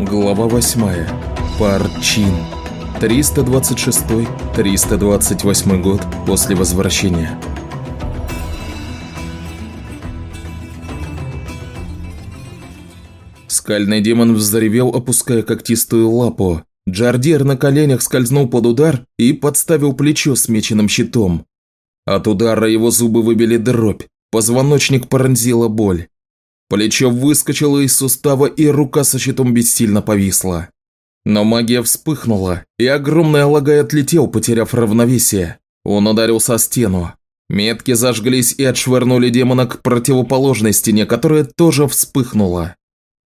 Глава 8. Парчин. 326-328 год после возвращения. Скальный демон взревел, опуская когтистую лапу. Джардир на коленях скользнул под удар и подставил плечо с меченым щитом. От удара его зубы выбили дробь, позвоночник пронзила боль. Плечо выскочило из сустава, и рука со щитом бессильно повисла. Но магия вспыхнула, и огромный алагай отлетел, потеряв равновесие. Он ударился о стену. Метки зажглись и отшвырнули демона к противоположной стене, которая тоже вспыхнула.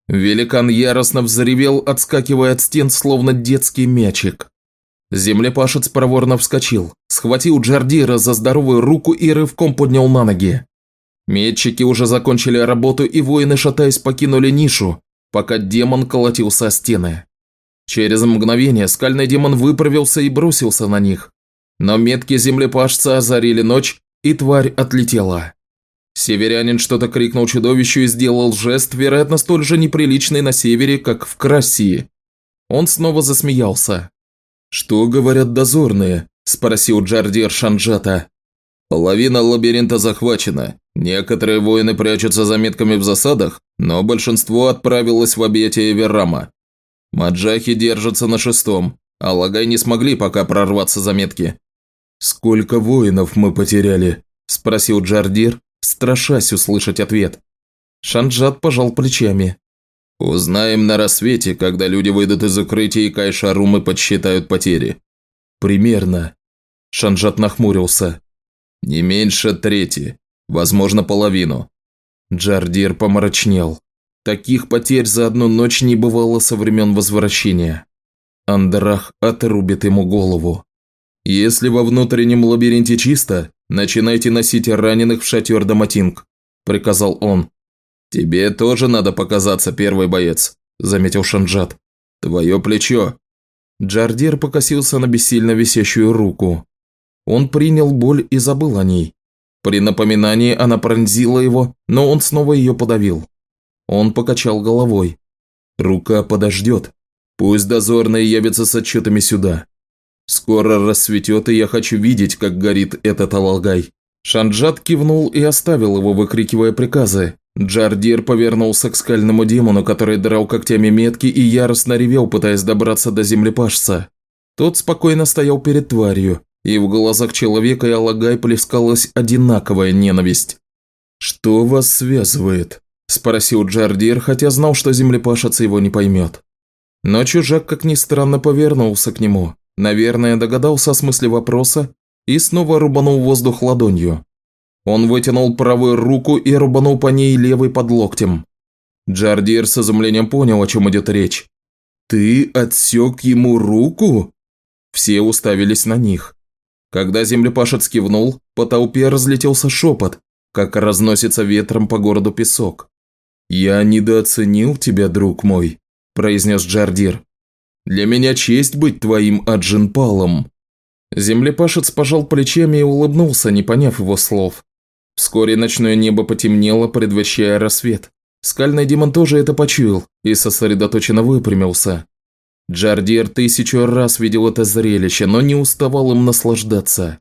Великан яростно взревел, отскакивая от стен, словно детский мячик. Землепашец проворно вскочил, схватил Джардира за здоровую руку и рывком поднял на ноги. Метчики уже закончили работу, и воины, шатаясь, покинули нишу, пока демон колотился о стены. Через мгновение скальный демон выправился и бросился на них. Но метки землепашца озарили ночь, и тварь отлетела. Северянин что-то крикнул чудовищу и сделал жест, вероятно, столь же неприличный на севере, как в Красии. Он снова засмеялся. «Что говорят дозорные?» – спросил Джардир Шанджата. «Половина лабиринта захвачена. Некоторые воины прячутся за метками в засадах, но большинство отправилось в объятия Верама. Маджахи держатся на шестом, а Лагай не смогли пока прорваться за метки. «Сколько воинов мы потеряли?» – спросил Джардир, страшась услышать ответ. Шанджат пожал плечами. «Узнаем на рассвете, когда люди выйдут из укрытия и Кайшарумы подсчитают потери». «Примерно». Шанджат нахмурился. «Не меньше трети. Возможно, половину. Джардир помрачнел. Таких потерь за одну ночь не бывало со времен возвращения. Андрах отрубит ему голову. Если во внутреннем лабиринте чисто, начинайте носить раненых в шатер Даматинг, приказал он. Тебе тоже надо показаться, первый боец, заметил Шанджат. Твое плечо. Джардир покосился на бессильно висящую руку. Он принял боль и забыл о ней. При напоминании она пронзила его, но он снова ее подавил. Он покачал головой. «Рука подождет. Пусть дозорные явятся с отчетами сюда. Скоро рассветет, и я хочу видеть, как горит этот алалгай». Шанджат кивнул и оставил его, выкрикивая приказы. Джардир повернулся к скальному демону, который драл когтями метки и яростно ревел, пытаясь добраться до землепашца. Тот спокойно стоял перед тварью, и в глазах человека и Алагай плескалась одинаковая ненависть. «Что вас связывает?» – спросил Джардир, хотя знал, что землепашец его не поймет. Но чужак, как ни странно, повернулся к нему, наверное, догадался о смысле вопроса и снова рубанул воздух ладонью. Он вытянул правую руку и рубанул по ней левой под локтем. Джардир с изумлением понял, о чем идет речь. «Ты отсек ему руку?» Все уставились на них. Когда землепашец кивнул, по толпе разлетелся шепот, как разносится ветром по городу песок. «Я недооценил тебя, друг мой», – произнес Джардир. «Для меня честь быть твоим аджинпалом». Землепашец пожал плечами и улыбнулся, не поняв его слов. Вскоре ночное небо потемнело, предвещая рассвет. Скальный демон тоже это почуял и сосредоточенно выпрямился. Джардир тысячу раз видел это зрелище, но не уставал им наслаждаться.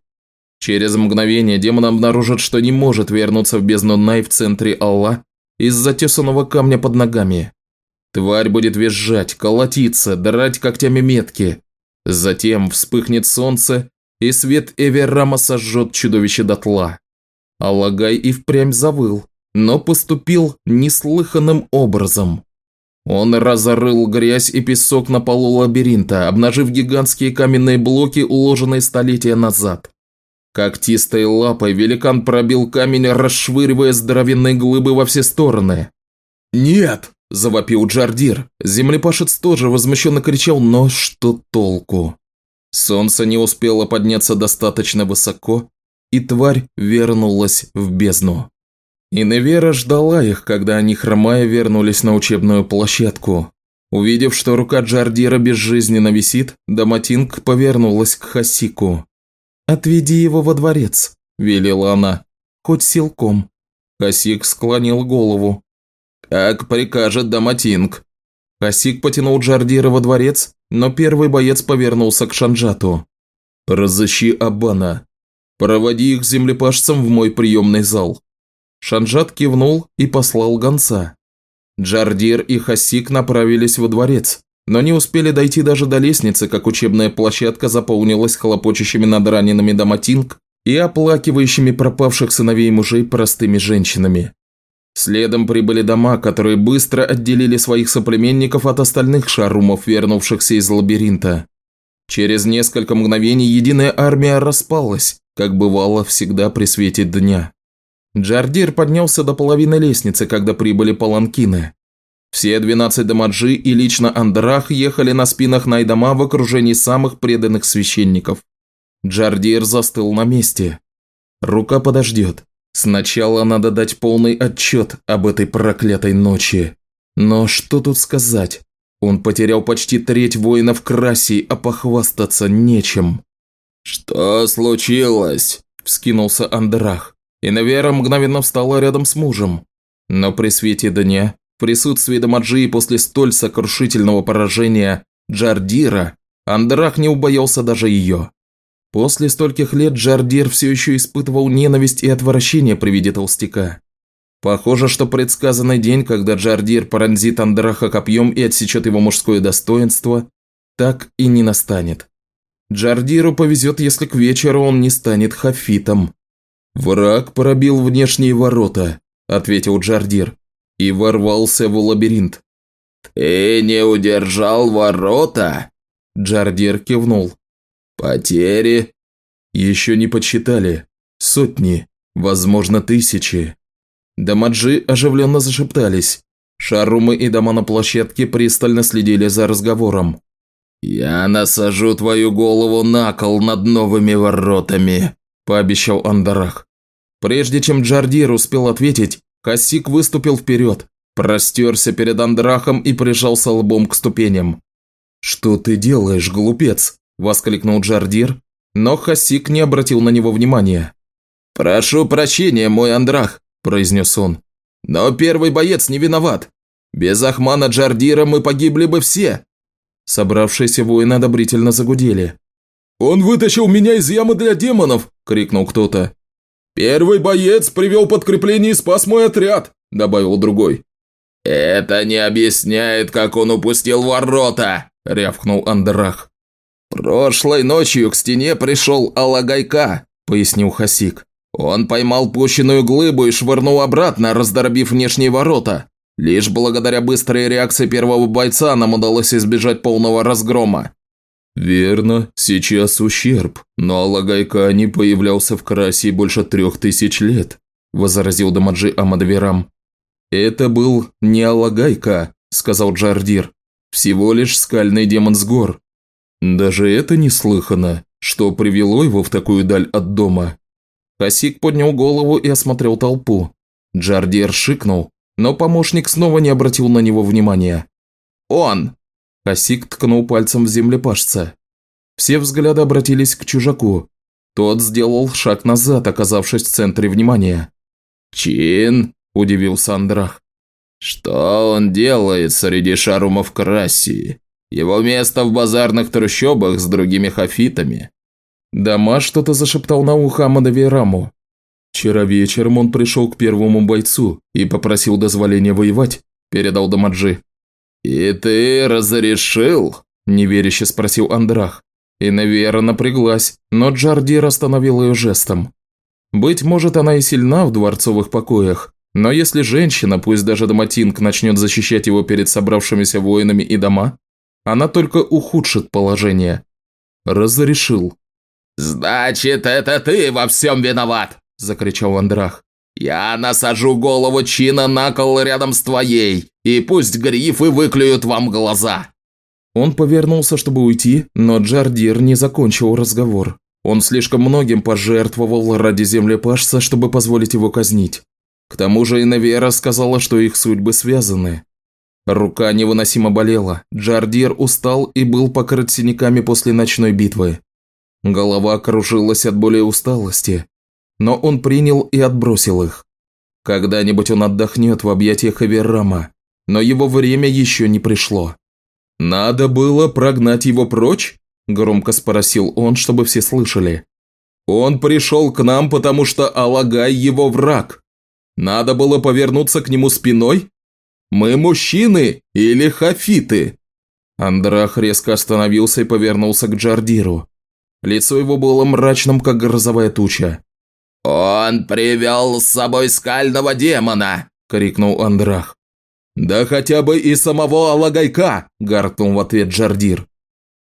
Через мгновение демон обнаружит, что не может вернуться в бездну Най в центре Алла из-за тесаного камня под ногами. Тварь будет визжать, колотиться, драть когтями метки. Затем вспыхнет солнце, и свет Эверама сожжет чудовище дотла. Аллагай и впрямь завыл, но поступил неслыханным образом. Он разорыл грязь и песок на полу лабиринта, обнажив гигантские каменные блоки, уложенные столетия назад. Когтистой лапой великан пробил камень, расшвыривая здоровенные глыбы во все стороны. «Нет!» – завопил Джардир. Землепашец тоже возмущенно кричал, но что толку? Солнце не успело подняться достаточно высоко, и тварь вернулась в бездну. И Невера ждала их, когда они, хромая, вернулись на учебную площадку. Увидев, что рука Джардира безжизненно висит, Даматинг повернулась к Хасику. «Отведи его во дворец», – велела она, – «хоть силком». Хасик склонил голову. «Как прикажет Даматинг». Хасик потянул Джардира во дворец, но первый боец повернулся к Шанджату. «Разыщи Абана. Проводи их землепашцам в мой приемный зал». Шанджат кивнул и послал гонца. Джардир и Хасик направились во дворец, но не успели дойти даже до лестницы, как учебная площадка заполнилась хлопочущими над ранеными доматинг и оплакивающими пропавших сыновей мужей простыми женщинами. Следом прибыли дома, которые быстро отделили своих соплеменников от остальных шарумов, вернувшихся из лабиринта. Через несколько мгновений единая армия распалась, как бывало всегда при свете дня. Джардир поднялся до половины лестницы, когда прибыли паланкины. Все 12 дамаджи и лично Андрах ехали на спинах Найдама в окружении самых преданных священников. Джардир застыл на месте. Рука подождет. Сначала надо дать полный отчет об этой проклятой ночи. Но что тут сказать? Он потерял почти треть воинов Красии, а похвастаться нечем. «Что случилось?» – вскинулся Андрах. И Навера мгновенно встала рядом с мужем. Но при свете дня, в присутствии Дамаджи после столь сокрушительного поражения Джардира, Андрах не убоялся даже ее. После стольких лет Джардир все еще испытывал ненависть и отвращение при виде толстяка. Похоже, что предсказанный день, когда Джардир пронзит Андраха копьем и отсечет его мужское достоинство, так и не настанет. Джардиру повезет, если к вечеру он не станет хафитом. «Враг пробил внешние ворота», – ответил Джардир, – «и ворвался в лабиринт». «Ты не удержал ворота?» Джардир кивнул. «Потери?» «Еще не подсчитали. Сотни, возможно, тысячи». Дамаджи оживленно зашептались. Шарумы и дома на площадке пристально следили за разговором. «Я насажу твою голову на кол над новыми воротами», – пообещал Андарах. Прежде чем Джардир успел ответить, Хасик выступил вперед, простерся перед Андрахом и прижался лбом к ступеням. «Что ты делаешь, глупец?» – воскликнул Джардир, но Хасик не обратил на него внимания. «Прошу прощения, мой Андрах», – произнес он. «Но первый боец не виноват. Без Ахмана Джардира мы погибли бы все». Собравшиеся воины одобрительно загудели. «Он вытащил меня из ямы для демонов!» – крикнул кто-то. «Первый боец привел подкрепление и спас мой отряд», – добавил другой. «Это не объясняет, как он упустил ворота», – рявкнул Андрах. «Прошлой ночью к стене пришел Алагайка», – пояснил Хасик. «Он поймал пущенную глыбу и швырнул обратно, раздробив внешние ворота. Лишь благодаря быстрой реакции первого бойца нам удалось избежать полного разгрома. «Верно, сейчас ущерб, но Алагайка не появлялся в Карасии больше трех тысяч лет», – возразил Дамаджи Амадавирам. «Это был не Алагайка», – сказал Джардир, – «всего лишь скальный демон с гор. Даже это неслыханно, что привело его в такую даль от дома». Хасик поднял голову и осмотрел толпу. Джардир шикнул, но помощник снова не обратил на него внимания. «Он!» Косик ткнул пальцем в землепашца. Все взгляды обратились к чужаку. Тот сделал шаг назад, оказавшись в центре внимания. «Чин?» – удивился Андрах. «Что он делает среди шарумов Красии? Его место в базарных трущобах с другими хафитами». Дама что-то зашептал на ухо Амадове Раму. Вчера вечером он пришел к первому бойцу и попросил дозволения воевать, передал Дамаджи. «И ты разрешил?» – неверяще спросил Андрах. И Невера напряглась, но Джардир остановил ее жестом. Быть может, она и сильна в дворцовых покоях, но если женщина, пусть даже Доматинг, начнет защищать его перед собравшимися воинами и дома, она только ухудшит положение. Разрешил. «Значит, это ты во всем виноват!» – закричал Андрах. «Я насажу голову Чина на кол рядом с твоей, и пусть грифы выклюют вам глаза!» Он повернулся, чтобы уйти, но Джардир не закончил разговор. Он слишком многим пожертвовал ради землепашца, чтобы позволить его казнить. К тому же Инавера сказала, что их судьбы связаны. Рука невыносимо болела, Джардир устал и был покрыт синяками после ночной битвы. Голова кружилась от боли и усталости, но он принял и отбросил их. Когда-нибудь он отдохнет в объятиях Эверрама, но его время еще не пришло. «Надо было прогнать его прочь?» – громко спросил он, чтобы все слышали. «Он пришел к нам, потому что Алагай его враг. Надо было повернуться к нему спиной? Мы мужчины или хафиты?» Андрах резко остановился и повернулся к Джардиру. Лицо его было мрачным, как грозовая туча. «Он привел с собой скального демона!» – крикнул Андрах. «Да хотя бы и самого Алагайка!» – гаркнул в ответ Джардир.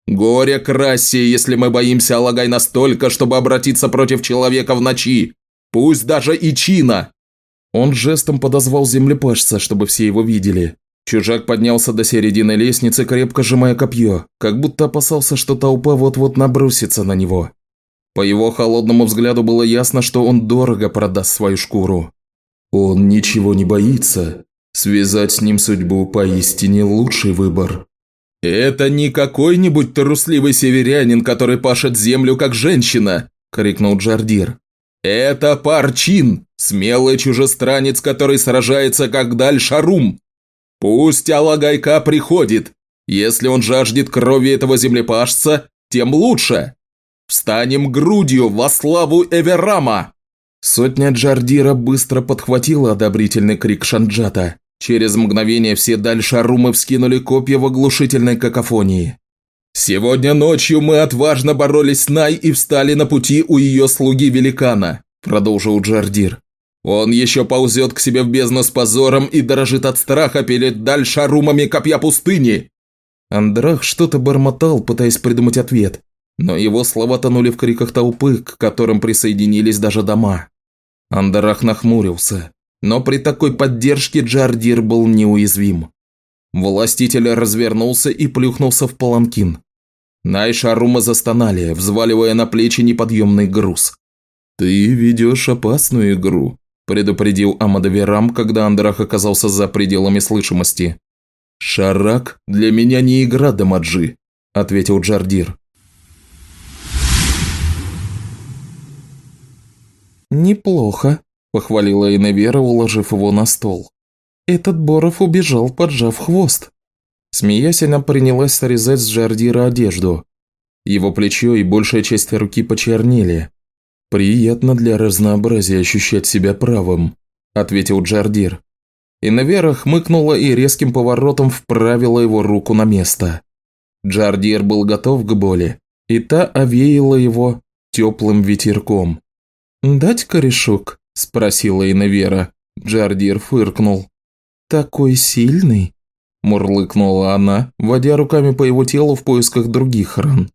«Горе красе, если мы боимся Алагай настолько, чтобы обратиться против человека в ночи, пусть даже и Чина!» Он жестом подозвал землепашца, чтобы все его видели. Чужак поднялся до середины лестницы, крепко сжимая копье, как будто опасался, что толпа вот-вот набросится на него. По его холодному взгляду было ясно, что он дорого продаст свою шкуру. Он ничего не боится. Связать с ним судьбу поистине лучший выбор. «Это не какой-нибудь трусливый северянин, который пашет землю как женщина!» – крикнул Джардир. «Это Парчин, смелый чужестранец, который сражается как Даль-Шарум!» Пусть Алагайка приходит. Если он жаждет крови этого землепашца, тем лучше. Встанем грудью во славу Эверама!» Сотня Джардира быстро подхватила одобрительный крик Шанджата. Через мгновение все дальше Арумы вскинули копья в оглушительной какофонии. «Сегодня ночью мы отважно боролись с Най и встали на пути у ее слуги-великана», – продолжил Джардир. Он еще ползет к себе в бездну с позором и дрожит от страха перед дальшарумами копья пустыни. Андрах что-то бормотал, пытаясь придумать ответ, но его слова тонули в криках толпы, к которым присоединились даже дома. Андрах нахмурился, но при такой поддержке Джардир был неуязвим. Властитель развернулся и плюхнулся в паланкин. Найшарума застонали, взваливая на плечи неподъемный груз. «Ты ведешь опасную игру», предупредил Амадаверам, когда Андрах оказался за пределами слышимости. «Шарак для меня не игра Дамаджи», – ответил Джардир. «Неплохо», – похвалила Иневера, уложив его на стол. «Этот Боров убежал, поджав хвост». Смеясь, она принялась срезать с Джардира одежду. Его плечо и большая часть руки почернели, «Приятно для разнообразия ощущать себя правым», – ответил Джардир. И Навера хмыкнула и резким поворотом вправила его руку на место. Джардир был готов к боли, и та овеяла его теплым ветерком. «Дать корешок?» – спросила Инавера. Джардир фыркнул. «Такой сильный?» – мурлыкнула она, водя руками по его телу в поисках других ран.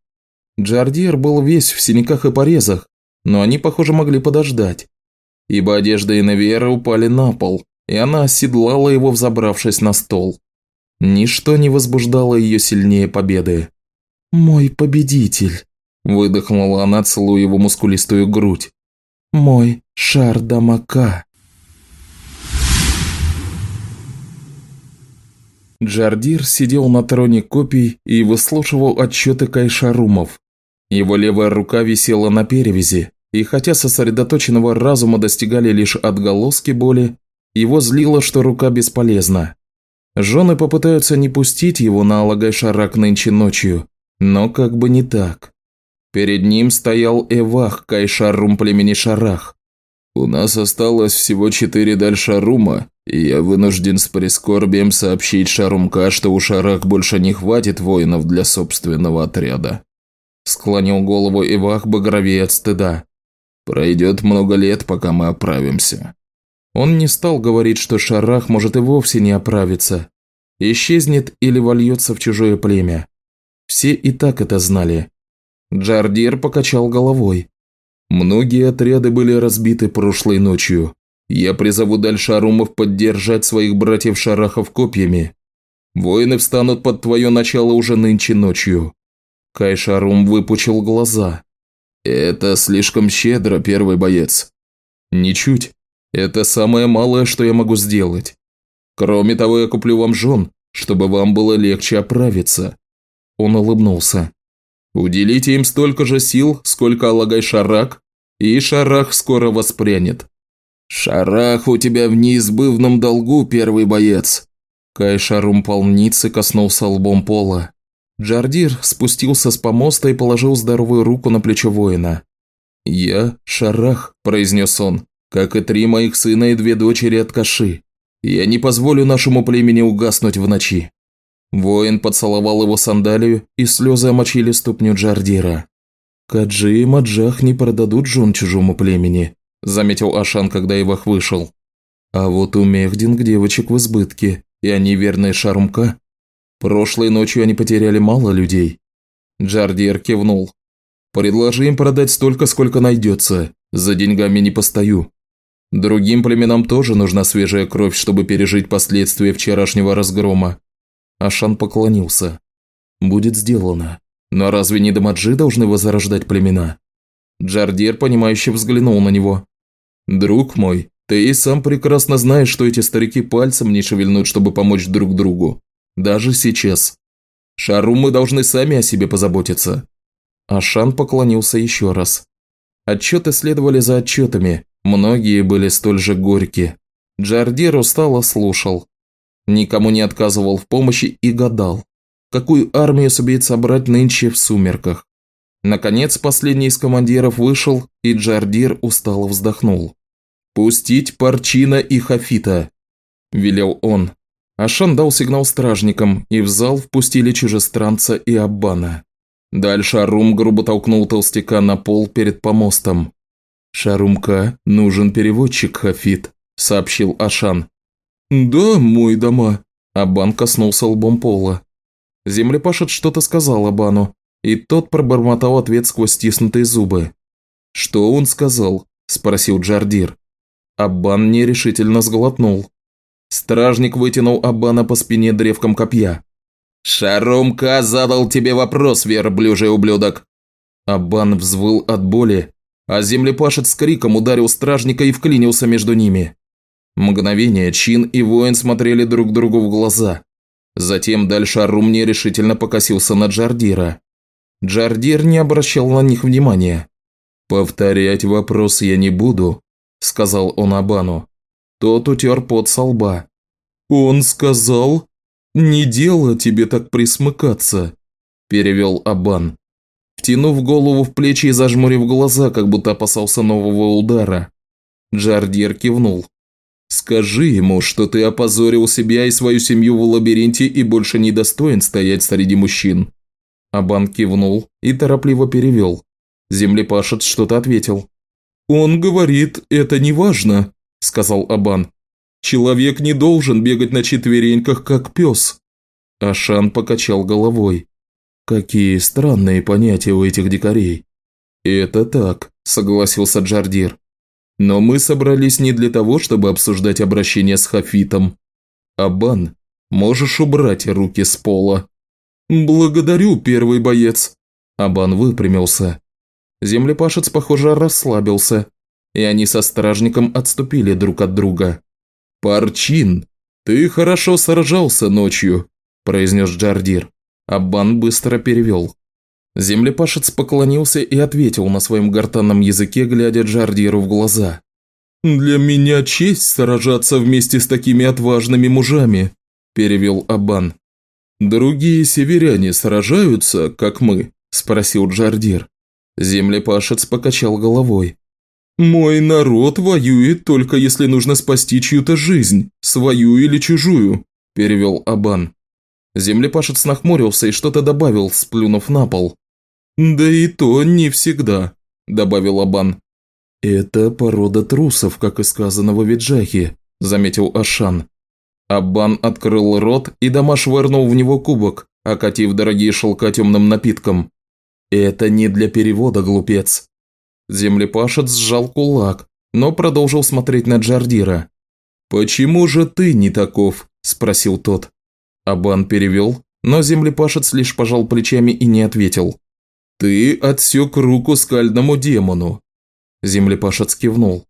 Джардир был весь в синяках и порезах, но они, похоже, могли подождать, ибо одежда Инавиера упали на пол, и она оседлала его, взобравшись на стол. Ничто не возбуждало ее сильнее победы. «Мой победитель», – выдохнула она, целуя его мускулистую грудь. «Мой шар дамака». Джардир сидел на троне копий и выслушивал отчеты кайшарумов, его левая рука висела на перевязи, и хотя сосредоточенного разума достигали лишь отголоски боли, его злило, что рука бесполезна. Жены попытаются не пустить его на Алагай-Шарак нынче ночью, но как бы не так. Перед ним стоял Эвах, Кайшарум племени Шарах. «У нас осталось всего четыре Дальшарума, и я вынужден с прискорбием сообщить Шарумка, что у Шарах больше не хватит воинов для собственного отряда. Склонил голову Ивах багровее от стыда. «Пройдет много лет, пока мы оправимся». Он не стал говорить, что Шарах может и вовсе не оправиться. Исчезнет или вольется в чужое племя. Все и так это знали. Джардир покачал головой. Многие отряды были разбиты прошлой ночью. Я призову дальше Арумов поддержать своих братьев Шарахов копьями. Воины встанут под твое начало уже нынче ночью. Кайшарум выпучил глаза. «Это слишком щедро, первый боец». «Ничуть. Это самое малое, что я могу сделать. Кроме того, я куплю вам жен, чтобы вам было легче оправиться». Он улыбнулся. «Уделите им столько же сил, сколько Алагай Шарак, и Шарах скоро воспрянет». «Шарах у тебя в неизбывном долгу, первый боец», Кайшарум полницы коснулся лбом пола. Джардир спустился с помоста и положил здоровую руку на плечо воина. «Я Шарах», – произнес он, – «как и три моих сына и две дочери от Каши. Я не позволю нашему племени угаснуть в ночи». Воин поцеловал его сандалию, и слезы омочили ступню Джардира. «Каджи и Маджах не продадут жен чужому племени», – заметил Ашан, когда Ивах вышел. «А вот у Мехдинг девочек в избытке, и они верные Шарумка. Прошлой ночью они потеряли мало людей». Джардир кивнул. «Предложи им продать столько, сколько найдется. За деньгами не постою. Другим племенам тоже нужна свежая кровь, чтобы пережить последствия вчерашнего разгрома». Ашан поклонился. «Будет сделано. Но разве не Дамаджи должны возрождать племена?» Джардир, понимающе взглянул на него. «Друг мой, ты и сам прекрасно знаешь, что эти старики пальцем не шевельнут, чтобы помочь друг другу. Даже сейчас. Шару мы должны сами о себе позаботиться». Ашан поклонился еще раз. Отчеты следовали за отчетами, многие были столь же горькие. Джардир устало слушал. Никому не отказывал в помощи и гадал, какую армию сумеет собрать нынче в сумерках. Наконец, последний из командиров вышел, и Джардир устало вздохнул. «Пустить Парчина и Хафита», – велел он. Ашан дал сигнал стражникам, и в зал впустили чужестранца и Аббана. Дальше Арум грубо толкнул толстяка на пол перед помостом. «Шарумка, нужен переводчик, Хафит», – сообщил Ашан. «Да, мой дома», – Абан коснулся лбом пола. Землепашет что-то сказал Абану, и тот пробормотал ответ сквозь стиснутые зубы. «Что он сказал?» – спросил Джардир. Аббан нерешительно сглотнул. Стражник вытянул Аббана по спине древком копья. «Шарумка задал тебе вопрос, верблюжий ублюдок!» Аббан взвыл от боли, а землепашец с криком ударил стражника и вклинился между ними. Мгновение Чин и воин смотрели друг другу в глаза. Затем дальше Арум нерешительно покосился на Джардира. Джардир не обращал на них внимания. «Повторять вопрос я не буду», – сказал он Абану. Тот утер пот со лба. «Он сказал, не дело тебе так присмыкаться», – перевел Абан. Втянув голову в плечи и зажмурив глаза, как будто опасался нового удара. Джардир кивнул. Скажи ему, что ты опозорил себя и свою семью в лабиринте и больше не достоин стоять среди мужчин». Абан кивнул и торопливо перевел. Землепашец что-то ответил. «Он говорит, это не важно», – сказал Абан. «Человек не должен бегать на четвереньках, как пес». Ашан покачал головой. «Какие странные понятия у этих дикарей». «Это так», – согласился Джардир. Но мы собрались не для того, чтобы обсуждать обращение с Хафитом. Абан, можешь убрать руки с пола. Благодарю, первый боец. Абан выпрямился. Землепашец, похоже, расслабился, и они со стражником отступили друг от друга. «Парчин, ты хорошо сражался ночью», – произнес Джардир. Абан быстро перевел. Землепашец поклонился и ответил на своем гортанном языке, глядя Джардиру в глаза. «Для меня честь сражаться вместе с такими отважными мужами», – перевел Абан. «Другие северяне сражаются, как мы?» – спросил Джардир. Землепашец покачал головой. «Мой народ воюет только если нужно спасти чью-то жизнь, свою или чужую», – перевел Абан. Землепашец нахмурился и что-то добавил, сплюнув на пол. «Да и то не всегда», – добавил Абан. «Это порода трусов, как и сказано в Виджахе», – заметил Ашан. Абан открыл рот, и Дама швырнул в него кубок, окатив дорогие шелка темным напитком. «Это не для перевода, глупец». Землепашец сжал кулак, но продолжил смотреть на Джардира. «Почему же ты не таков?» – спросил тот. Абан перевел, но землепашец лишь пожал плечами и не ответил. «Ты отсек руку скальному демону». Землепашец кивнул.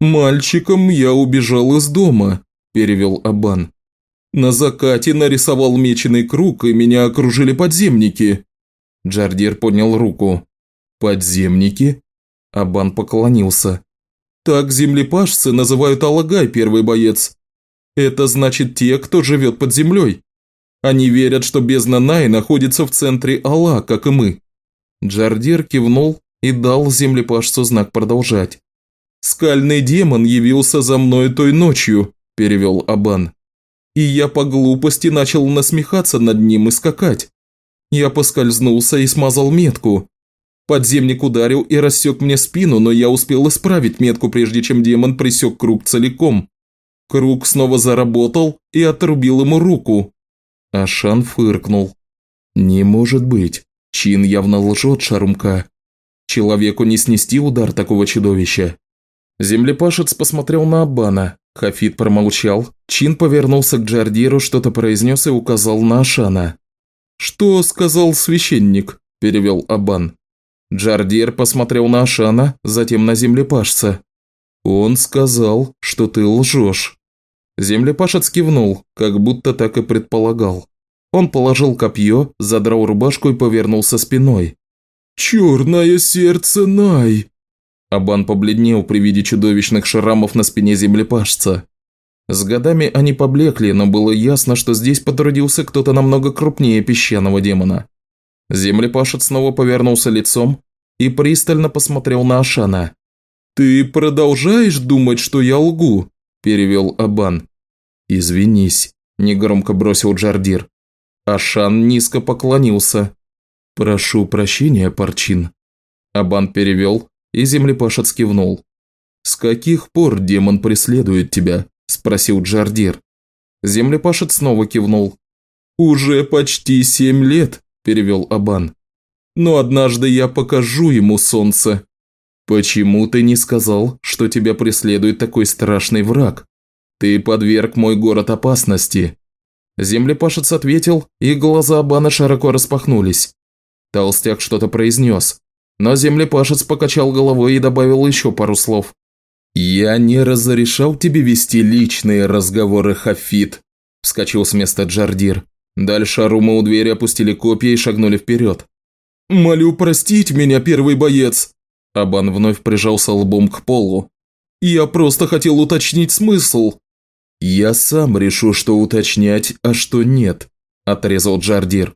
«Мальчиком я убежал из дома», – перевел Абан. «На закате нарисовал меченый круг, и меня окружили подземники». Джардир поднял руку. «Подземники?» Абан поклонился. «Так землепашцы называют Алагай, первый боец. Это значит те, кто живет под землей. Они верят, что бездна Най находится в центре Алла, как и мы». Джардир кивнул и дал землепашцу знак продолжать. «Скальный демон явился за мной той ночью», – перевел Абан. «И я по глупости начал насмехаться над ним и скакать. Я поскользнулся и смазал метку. Подземник ударил и рассек мне спину, но я успел исправить метку, прежде чем демон присек круг целиком. Круг снова заработал и отрубил ему руку. Ашан фыркнул. «Не может быть. Чин явно лжет Шарумка. Человеку не снести удар такого чудовища». Землепашец посмотрел на Абана. Хафид промолчал. Чин повернулся к Джардиру, что-то произнес и указал на Ашана. «Что сказал священник?» – перевел Абан. Джардир посмотрел на Ашана, затем на землепашца. «Он сказал, что ты лжешь». Землепашец кивнул, как будто так и предполагал. Он положил копье, задрал рубашку и повернулся спиной. «Черное сердце Най!» Абан побледнел при виде чудовищных шрамов на спине землепашца. С годами они поблекли, но было ясно, что здесь потрудился кто-то намного крупнее песчаного демона. Землепашец снова повернулся лицом и пристально посмотрел на Ашана. «Ты продолжаешь думать, что я лгу?» – перевел Абан. «Извинись», – негромко бросил Джардир. Ашан низко поклонился. «Прошу прощения, Парчин». Абан перевел, и землепашец кивнул. «С каких пор демон преследует тебя?» – спросил Джардир. Землепашец снова кивнул. «Уже почти семь лет», – перевел Абан. «Но однажды я покажу ему солнце». «Почему ты не сказал, что тебя преследует такой страшный враг? Ты подверг мой город опасности». Землепашец ответил, и глаза Абана широко распахнулись. Толстяк что-то произнес, но землепашец покачал головой и добавил еще пару слов. «Я не разрешал тебе вести личные разговоры, Хафит», – вскочил с места Джардир. Дальше Арума у двери опустили копья и шагнули вперед. «Молю простить меня, первый боец!» Абан вновь прижался лбом к полу. «Я просто хотел уточнить смысл». «Я сам решу, что уточнять, а что нет», – отрезал Джардир.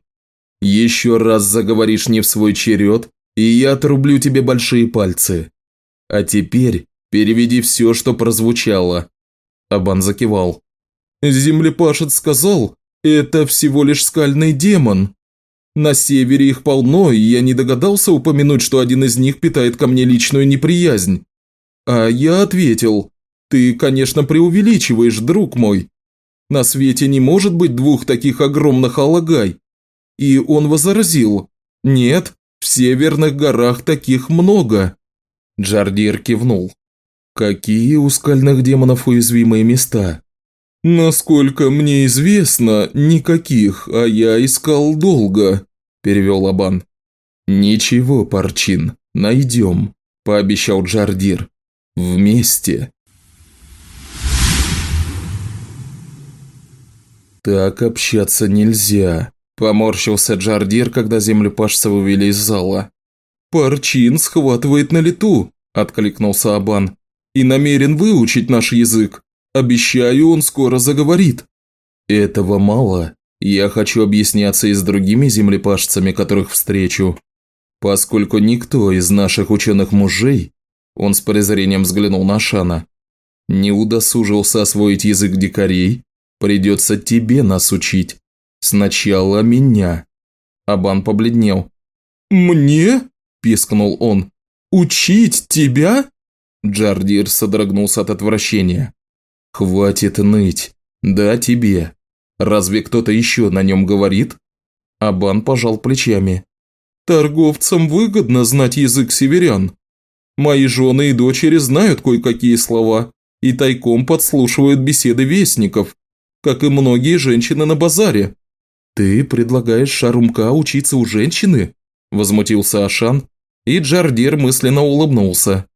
«Еще раз заговоришь не в свой черед, и я отрублю тебе большие пальцы. А теперь Переведи все, что прозвучало». Абан закивал. «Землепашец сказал, это всего лишь скальный демон. На севере их полно, и я не догадался упомянуть, что один из них питает ко мне личную неприязнь. А я ответил, ты, конечно, преувеличиваешь, друг мой. На свете не может быть двух таких огромных алагай. И он возразил, нет, в северных горах таких много. Джардир кивнул. Какие у скальных демонов уязвимые места? Насколько мне известно, никаких, а я искал долго, перевел Абан. Ничего, Парчин, найдем, пообещал Джардир. Вместе. Так общаться нельзя, поморщился Джардир, когда землепашца вывели из зала. Парчин схватывает на лету, откликнулся Абан и намерен выучить наш язык. Обещаю, он скоро заговорит». «Этого мало. Я хочу объясняться и с другими землепашцами, которых встречу. Поскольку никто из наших ученых мужей, он с презрением взглянул на Шана, не удосужился освоить язык дикарей, придется тебе нас учить. Сначала меня». Абан побледнел. «Мне?» – пискнул он. «Учить тебя?» Джардир содрогнулся от отвращения. «Хватит ныть. Да, тебе. Разве кто-то еще на нем говорит?» Абан пожал плечами. «Торговцам выгодно знать язык северян. Мои жены и дочери знают кое-какие слова и тайком подслушивают беседы вестников, как и многие женщины на базаре». «Ты предлагаешь Шарумка учиться у женщины?» – возмутился Ашан, и Джардир мысленно улыбнулся.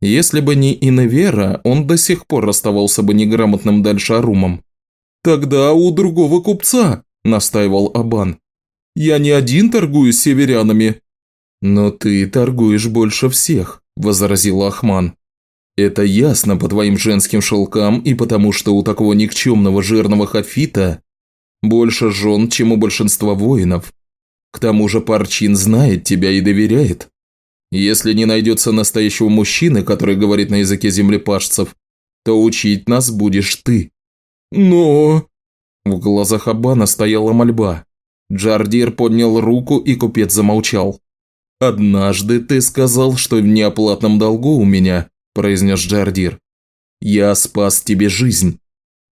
Если бы не Иневера, он до сих пор оставался бы неграмотным дальше Арумом. «Тогда у другого купца», – настаивал Абан. «Я не один торгую с северянами». «Но ты торгуешь больше всех», – возразил Ахман. Это ясно по твоим женским шелкам и потому, что у такого никчемного жирного хафита больше жен, чем у большинства воинов. К тому же Парчин знает тебя и доверяет. Если не найдется настоящего мужчины, который говорит на языке землепашцев, то учить нас будешь ты. Но... В глазах Абана стояла мольба. Джардир поднял руку, и купец замолчал. «Однажды ты сказал, что в неоплатном долгу у меня», – произнес Джардир. «Я спас тебе жизнь.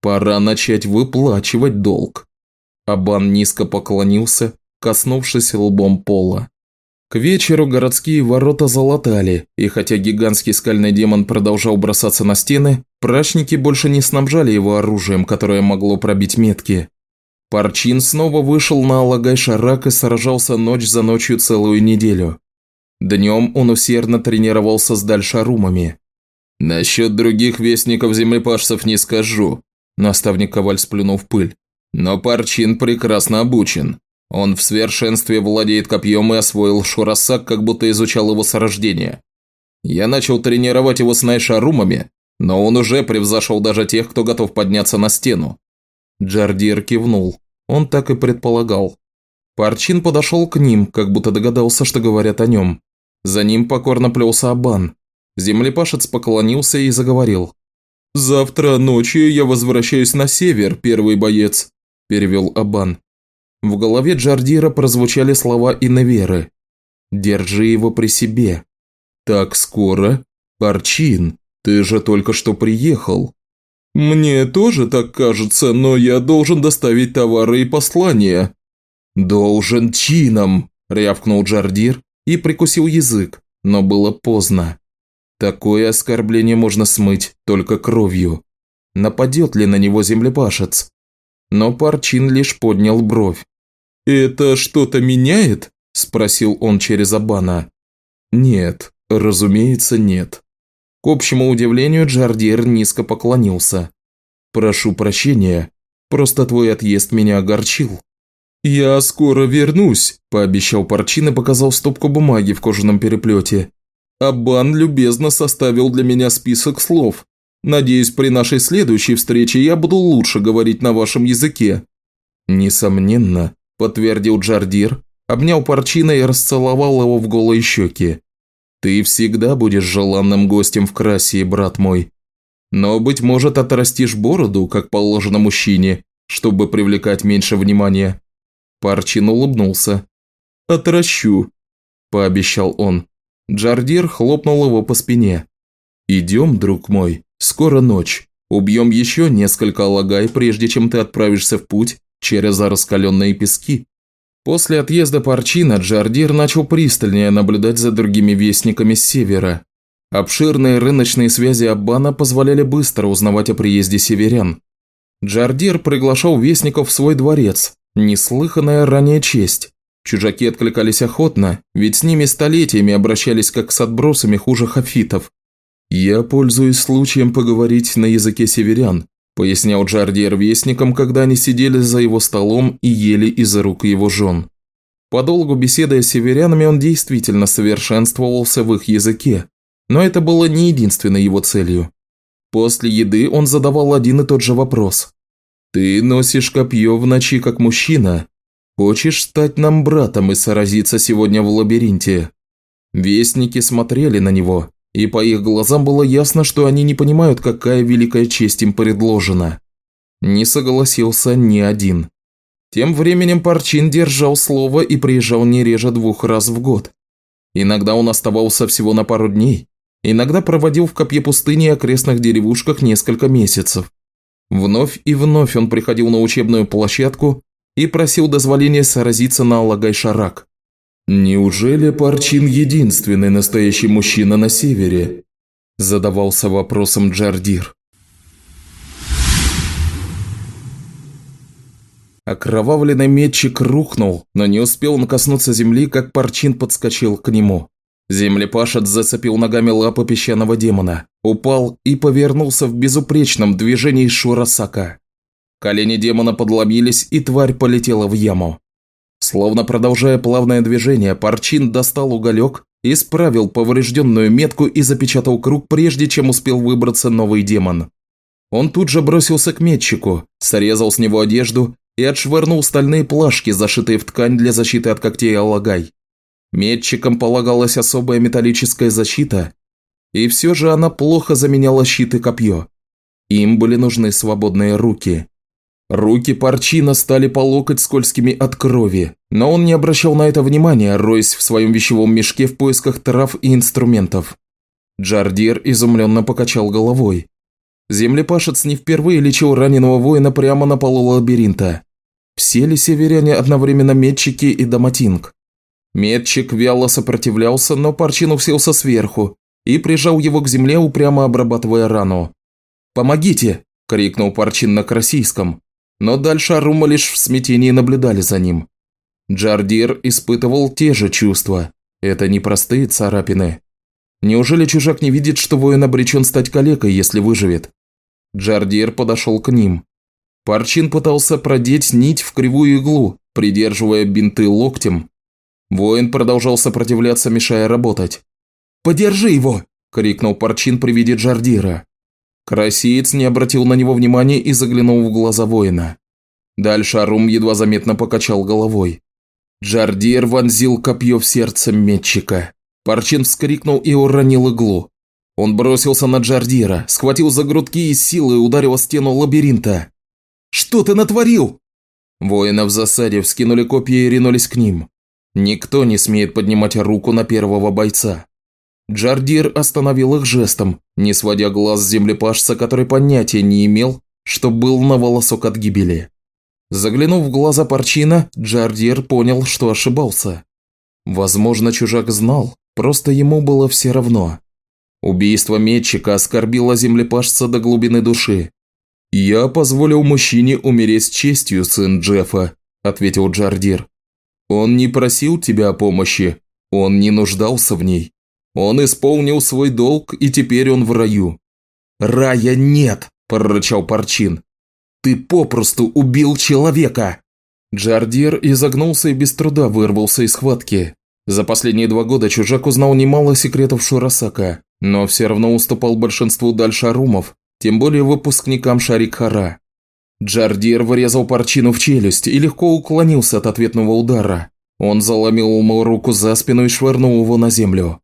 Пора начать выплачивать долг». Абан низко поклонился, коснувшись лбом пола. К вечеру городские ворота залатали, и хотя гигантский скальный демон продолжал бросаться на стены, прачники больше не снабжали его оружием, которое могло пробить метки. Парчин снова вышел на Алагай-Шарак и сражался ночь за ночью целую неделю. Днем он усердно тренировался с дальшарумами. «Насчет других вестников землепашцев не скажу», – наставник Коваль сплюнул в пыль. «Но Парчин прекрасно обучен. Он в совершенстве владеет копьем и освоил Шурасак, как будто изучал его с рождения. Я начал тренировать его с Найшарумами, но он уже превзошел даже тех, кто готов подняться на стену. Джардир кивнул. Он так и предполагал. Парчин подошел к ним, как будто догадался, что говорят о нем. За ним покорно плелся Абан. Землепашец поклонился и заговорил. «Завтра ночью я возвращаюсь на север, первый боец», – перевел Абан. В голове Джардира прозвучали слова Иневеры. «Держи его при себе». «Так скоро? Арчин, ты же только что приехал». «Мне тоже так кажется, но я должен доставить товары и послания». «Должен чином», – рявкнул Джардир и прикусил язык, но было поздно. Такое оскорбление можно смыть только кровью. Нападет ли на него землепашец? Но Парчин лишь поднял бровь. «Это что-то меняет?» – спросил он через Абана. «Нет, разумеется, нет». К общему удивлению Джардир низко поклонился. «Прошу прощения, просто твой отъезд меня огорчил». «Я скоро вернусь», – пообещал Парчин и показал стопку бумаги в кожаном переплете. «Абан любезно составил для меня список слов. Надеюсь, при нашей следующей встрече я буду лучше говорить на вашем языке». «Несомненно», подтвердил Джардир, обнял Парчина и расцеловал его в голые щеки. «Ты всегда будешь желанным гостем в Красии, брат мой. Но, быть может, отрастишь бороду, как положено мужчине, чтобы привлекать меньше внимания». Парчин улыбнулся. «Отращу», – пообещал он. Джардир хлопнул его по спине. «Идем, друг мой, скоро ночь. Убьем еще несколько алагай, прежде чем ты отправишься в путь через раскаленные пески. После отъезда Парчина Джардир начал пристальнее наблюдать за другими вестниками с севера. Обширные рыночные связи Аббана позволяли быстро узнавать о приезде северян. Джардир приглашал вестников в свой дворец, неслыханная ранее честь. Чужаки откликались охотно, ведь с ними столетиями обращались как с отбросами хуже хафитов. Я пользуюсь случаем поговорить на языке северян, пояснял Джардиер вестникам, когда они сидели за его столом и ели из рук его жен. Подолгу беседуя с северянами, он действительно совершенствовался в их языке, но это было не единственной его целью. После еды он задавал один и тот же вопрос. «Ты носишь копье в ночи как мужчина. Хочешь стать нам братом и сразиться сегодня в лабиринте?» Вестники смотрели на него, и по их глазам было ясно, что они не понимают, какая великая честь им предложена. Не согласился ни один. Тем временем Парчин держал слово и приезжал не реже двух раз в год. Иногда он оставался всего на пару дней, иногда проводил в копье пустыни и окрестных деревушках несколько месяцев. Вновь и вновь он приходил на учебную площадку и просил дозволения сразиться на Алагай-Шарак. «Неужели Парчин единственный настоящий мужчина на севере?» – задавался вопросом Джардир. Окровавленный метчик рухнул, но не успел он коснуться земли, как Парчин подскочил к нему. Землепашец зацепил ногами лапы песчаного демона, упал и повернулся в безупречном движении Шурасака. Колени демона подломились, и тварь полетела в яму. Словно продолжая плавное движение, Парчин достал уголек исправил поврежденную метку и запечатал круг, прежде чем успел выбраться новый демон. Он тут же бросился к метчику, срезал с него одежду и отшвырнул стальные плашки, зашитые в ткань для защиты от когтей Аллагай. Метчикам полагалась особая металлическая защита, и все же она плохо заменяла щит и копье. Им были нужны свободные руки. Руки Парчина стали по локоть скользкими от крови, но он не обращал на это внимания, роясь в своем вещевом мешке в поисках трав и инструментов. Джардир изумленно покачал головой. Землепашец не впервые лечил раненого воина прямо на полу лабиринта. Все ли северяне одновременно метчики и доматинг? Метчик вяло сопротивлялся, но Парчин уселся сверху и прижал его к земле, упрямо обрабатывая рану. «Помогите!» – крикнул Парчин на красийском, но дальше Арума лишь в смятении наблюдали за ним. Джардир испытывал те же чувства. Это непростые царапины. Неужели чужак не видит, что воин обречен стать калекой, если выживет? Джардир подошел к ним. Парчин пытался продеть нить в кривую иглу, придерживая бинты локтем. Воин продолжал сопротивляться, мешая работать. «Подержи его!» – крикнул Парчин при виде Джардира. Красиец не обратил на него внимания и заглянул в глаза воина. Дальше Арум едва заметно покачал головой. Джардир вонзил копье в сердце метчика. Парчин вскрикнул и уронил иглу. Он бросился на Джардира, схватил за грудки и силой ударил о стену лабиринта. «Что ты натворил?» Воины в засаде вскинули копья и ринулись к ним. Никто не смеет поднимать руку на первого бойца. Джардир остановил их жестом, не сводя глаз с землепашца, который понятия не имел, что был на волосок от гибели. Заглянув в глаза Парчина, Джардир понял, что ошибался. Возможно, чужак знал, просто ему было все равно. Убийство метчика оскорбило землепашца до глубины души. «Я позволил мужчине умереть с честью, сын Джеффа», – ответил Джардир. «Он не просил тебя о помощи, он не нуждался в ней. Он исполнил свой долг, и теперь он в раю». «Рая нет!» – прорычал Парчин. «Ты попросту убил человека!» Джардир изогнулся и без труда вырвался из схватки. За последние два года чужак узнал немало секретов Шурасака, но все равно уступал большинству дальшарумов, тем более выпускникам Шарикхара. Джардир врезал Парчину в челюсть и легко уклонился от ответного удара. Он заломил ему руку за спину и швырнул его на землю.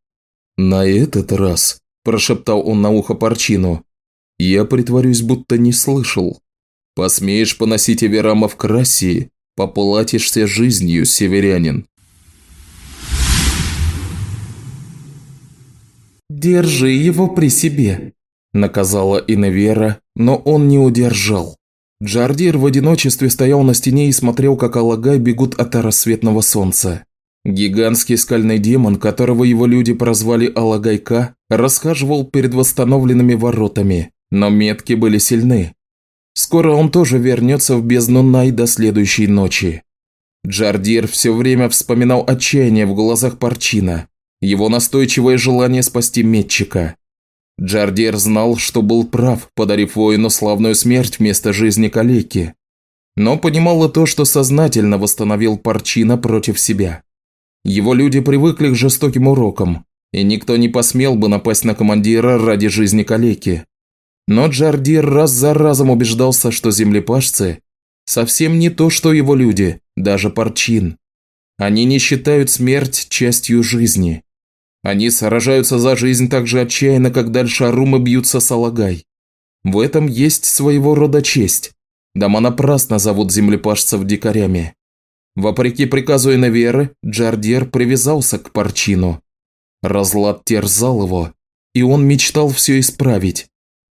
«На этот раз», – прошептал он на ухо Парчину, – «я притворюсь, будто не слышал. Посмеешь поносить Эверама в Красии, поплатишься жизнью, северянин». «Держи его при себе», – наказала Иневера, но он не удержал. Джардир в одиночестве стоял на стене и смотрел, как Алагай бегут от рассветного солнца. Гигантский скальный демон, которого его люди прозвали Алагайка, расхаживал перед восстановленными воротами, но метки были сильны. Скоро он тоже вернется в бездну Най до следующей ночи. Джардир все время вспоминал отчаяние в глазах Парчина, его настойчивое желание спасти метчика. Джардир знал, что был прав, подарив воину славную смерть вместо жизни калеки, но понимал и то, что сознательно восстановил Парчина против себя. Его люди привыкли к жестоким урокам, и никто не посмел бы напасть на командира ради жизни калеки. Но Джардир раз за разом убеждался, что землепашцы совсем не то, что его люди, даже Парчин. Они не считают смерть частью жизни. Они сражаются за жизнь так же отчаянно, как дальше Арумы бьются с Алагай. В этом есть своего рода честь. Дома напрасно зовут землепашцев дикарями. Вопреки приказу Инаверы, Джардир привязался к Парчину. Разлад терзал его, и он мечтал все исправить.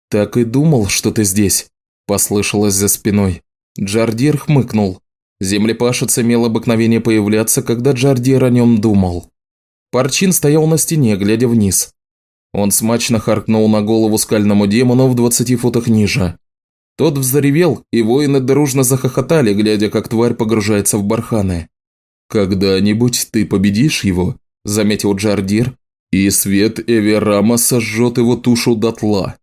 «Так и думал, что ты здесь», – послышалось за спиной. Джардир хмыкнул. Землепашец имел обыкновение появляться, когда Джардир о нем думал. Парчин стоял на стене, глядя вниз. Он смачно харкнул на голову скальному демону в двадцати футах ниже. Тот взревел, и воины дружно захохотали, глядя, как тварь погружается в барханы. «Когда-нибудь ты победишь его», – заметил Джардир, – «и свет Эверама сожжет его тушу дотла».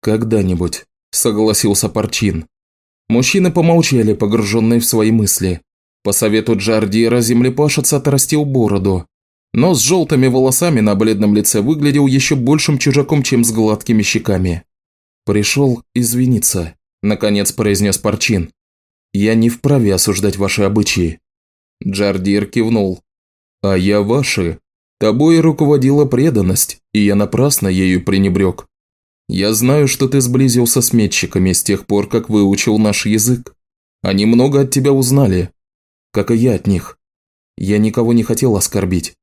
«Когда-нибудь», – согласился Парчин. Мужчины помолчали, погруженные в свои мысли. По совету Джардира землепашец отрастил бороду. но с желтыми волосами на бледном лице выглядел еще большим чужаком, чем с гладкими щеками. «Пришел извиниться», – наконец произнес Парчин. «Я не вправе осуждать ваши обычаи». Джардир кивнул. «А я ваши. Тобой руководила преданность, и я напрасно ею пренебрег. Я знаю, что ты сблизился с метчиками с тех пор, как выучил наш язык. Они много от тебя узнали, как и я от них. Я никого не хотел оскорбить.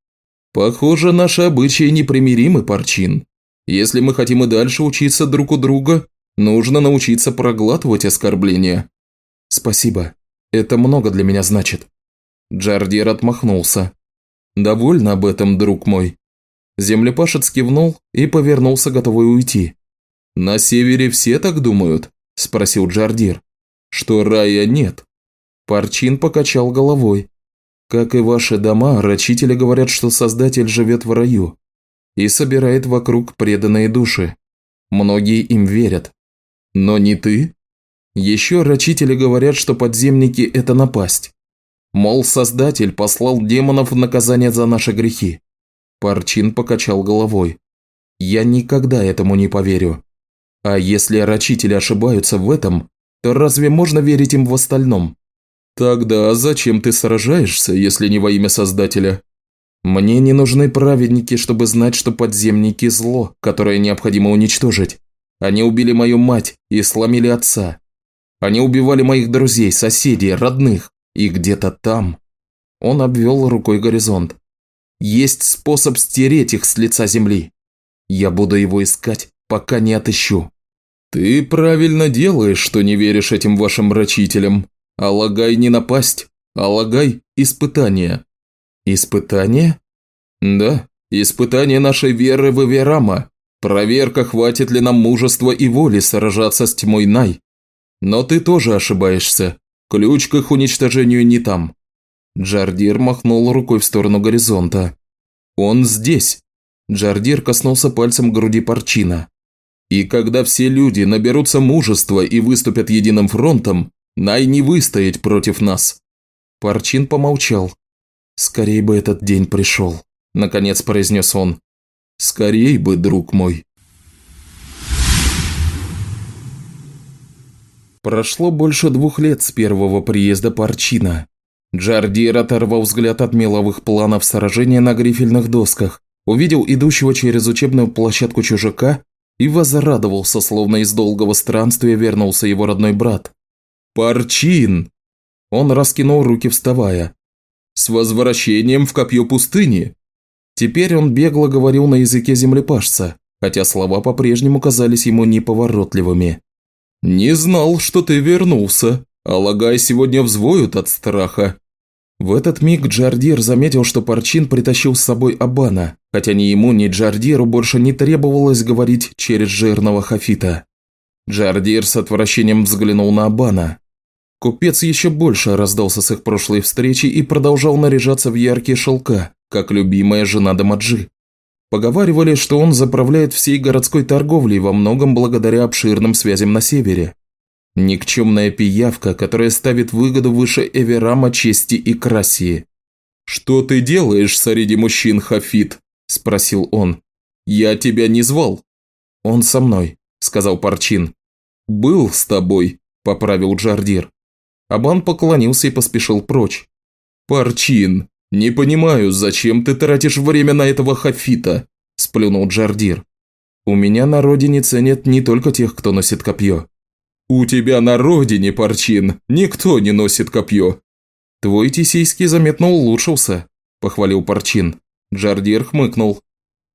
Похоже, наши обычаи непримиримы, Парчин. Если мы хотим и дальше учиться друг у друга, нужно научиться проглатывать оскорбления. Спасибо. Это много для меня значит. Джардир отмахнулся. «Довольно об этом, друг мой». Землепашец кивнул и повернулся, готовый уйти. «На севере все так думают?» – спросил Джардир. «Что рая нет?» Парчин покачал головой. Как и ваши дома, рачители говорят, что Создатель живет в раю и собирает вокруг преданные души. Многие им верят. Но не ты? Еще рачители говорят, что подземники – это напасть. Мол, Создатель послал демонов в наказание за наши грехи. Парчин покачал головой. Я никогда этому не поверю. А если рачители ошибаются в этом, то разве можно верить им в остальном? «Тогда зачем ты сражаешься, если не во имя Создателя?» «Мне не нужны праведники, чтобы знать, что подземники – зло, которое необходимо уничтожить. Они убили мою мать и сломили отца. Они убивали моих друзей, соседей, родных. И где-то там...» Он обвел рукой горизонт. «Есть способ стереть их с лица земли. Я буду его искать, пока не отыщу». «Ты правильно делаешь, что не веришь этим вашим врачителям», Алагай не напасть, Алагай – испытание. Испытание? Да, испытание нашей веры в Эверама. Проверка, хватит ли нам мужества и воли сражаться с тьмой Най. Но ты тоже ошибаешься. Ключ к их уничтожению не там. Джардир махнул рукой в сторону горизонта. Он здесь. Джардир коснулся пальцем груди Парчина. И когда все люди наберутся мужества и выступят единым фронтом, Най не выстоять против нас!» Парчин помолчал. «Скорей бы этот день пришел», – наконец произнес он. «Скорей бы, друг мой». Прошло больше двух лет с первого приезда Парчина. Джардир оторвал взгляд от меловых планов сражения на грифельных досках, увидел идущего через учебную площадку чужака и возрадовался, словно из долгого странствия вернулся его родной брат. «Парчин!» Он раскинул руки, вставая. «С возвращением в копье пустыни!» Теперь он бегло говорил на языке землепашца, хотя слова по-прежнему казались ему неповоротливыми. «Не знал, что ты вернулся. Алагай сегодня взвоют от страха». В этот миг Джардир заметил, что Парчин притащил с собой Абана, хотя ни ему, ни Джардиру больше не требовалось говорить через жирного хафита. Джардир с отвращением взглянул на Абана. Купец еще больше раздался с их прошлой встречи и продолжал наряжаться в яркие шелка, как любимая жена Дамаджи. Поговаривали, что он заправляет всей городской торговлей во многом благодаря обширным связям на севере. Никчемная пиявка, которая ставит выгоду выше Эверама, чести и красии. «Что ты делаешь среди мужчин, Хафит?» – спросил он. «Я тебя не звал». «Он со мной», – сказал Парчин. «Был с тобой», – поправил Джардир. Абан поклонился и поспешил прочь. «Парчин, не понимаю, зачем ты тратишь время на этого хафита?» – сплюнул Джардир. «У меня на родине ценят не только тех, кто носит копье». «У тебя на родине, Парчин, никто не носит копье». «Твой тисийский заметно улучшился», – похвалил Парчин. Джардир хмыкнул.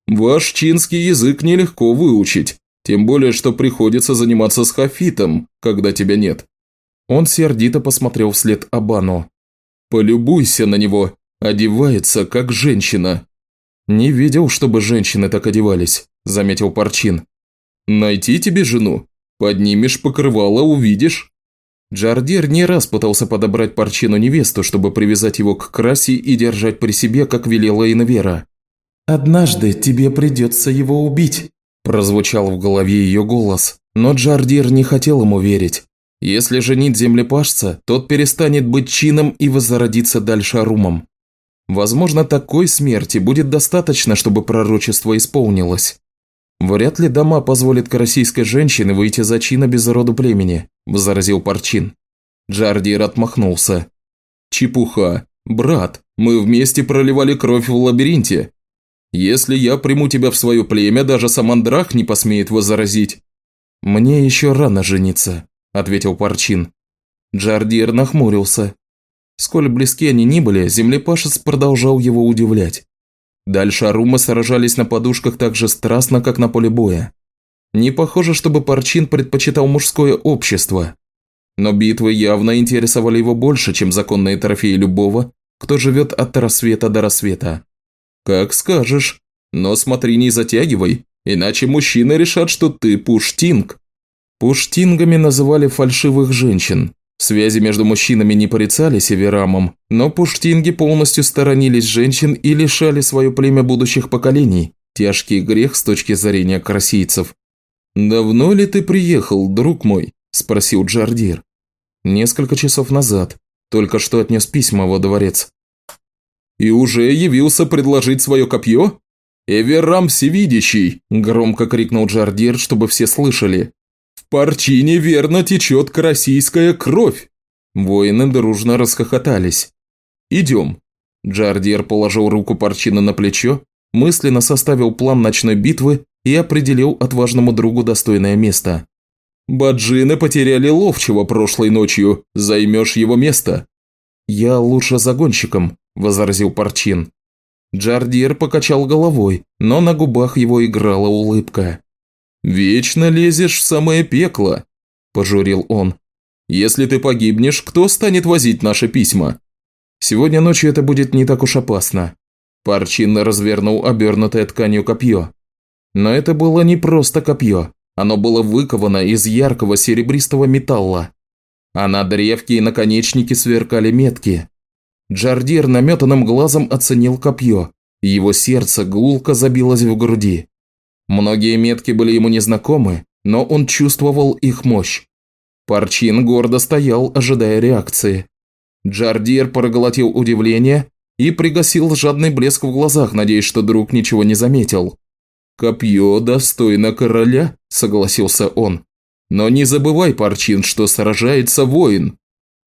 «Ваш чинский язык нелегко выучить. Тем более, что приходится заниматься с хафитом, когда тебя нет. Он сердито посмотрел вслед Абану. «Полюбуйся на него, одевается как женщина». «Не видел, чтобы женщины так одевались», – заметил Парчин. «Найти тебе жену? Поднимешь покрывало, увидишь». Джардир не раз пытался подобрать Парчину невесту, чтобы привязать его к красе и держать при себе, как велела Инвера. «Однажды тебе придется его убить», Прозвучал в голове ее голос, но Джардир не хотел ему верить. Если женить землепашца, тот перестанет быть чином и возродится дальше Арумом. Возможно, такой смерти будет достаточно, чтобы пророчество исполнилось. Вряд ли дома позволит российской женщине выйти за чина без роду племени, возразил Парчин. Джардир отмахнулся. Чепуха. Брат, мы вместе проливали кровь в лабиринте. Если я приму тебя в свое племя, даже Самандрах не посмеет возразить. Мне еще рано жениться, ответил Парчин. Джардир нахмурился. Сколь близки они ни были, землепашец продолжал его удивлять. Дальше Арума сражались на подушках так же страстно, как на поле боя. Не похоже, чтобы Парчин предпочитал мужское общество. Но битвы явно интересовали его больше, чем законные трофеи любого, кто живет от рассвета до рассвета. «Как скажешь. Но смотри, не затягивай, иначе мужчины решат, что ты пуштинг». Пуштингами называли фальшивых женщин, Связи между мужчинами не порицались Эверамом, но пуштинги полностью сторонились женщин и лишали свое племя будущих поколений. Тяжкий грех с точки зрения красийцев. «Давно ли ты приехал, друг мой?» – спросил Джардир. «Несколько часов назад. Только что отнес письма во дворец». «И уже явился предложить свое копье?» «Эверам всевидящий!» – громко крикнул Джардир, чтобы все слышали. В Парчине верно течет карасийская кровь!» Воины дружно расхохотались. «Идем». Джардир положил руку Парчина на плечо, мысленно составил план ночной битвы и определил отважному другу достойное место. «Баджины потеряли ловчего прошлой ночью, займешь его место». «Я лучше загонщиком», – возразил Парчин. Джардир покачал головой, но на губах его играла улыбка. «Вечно лезешь в самое пекло», – пожурил он. «Если ты погибнешь, кто станет возить наши письма?» «Сегодня ночью это будет не так уж опасно». Парчин развернул обернутое тканью копье. Но это было не просто копье. Оно было выковано из яркого серебристого металла. А на древке и наконечнике сверкали метки. Джардир наметанным глазом оценил копье. Его сердце гулко забилось в груди. Многие метки были ему незнакомы, но он чувствовал их мощь. Парчин гордо стоял, ожидая реакции. Джардир проглотил удивление и пригасил жадный блеск в глазах, надеясь, что друг ничего не заметил. «Копье достойно короля», – согласился он. «Но не забывай, Парчин, что сражается воин».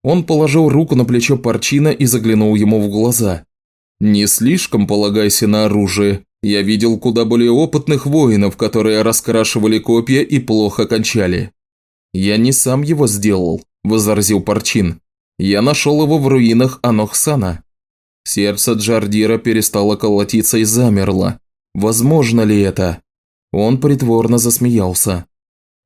Он положил руку на плечо Парчина и заглянул ему в глаза. «Не слишком полагайся на оружие. Я видел куда более опытных воинов, которые раскрашивали копья и плохо кончали. «Я не сам его сделал», – возразил Парчин. «Я нашел его в руинах Анохсана». Сердце Джардира перестало колотиться и замерло. Возможно ли это? Он притворно засмеялся.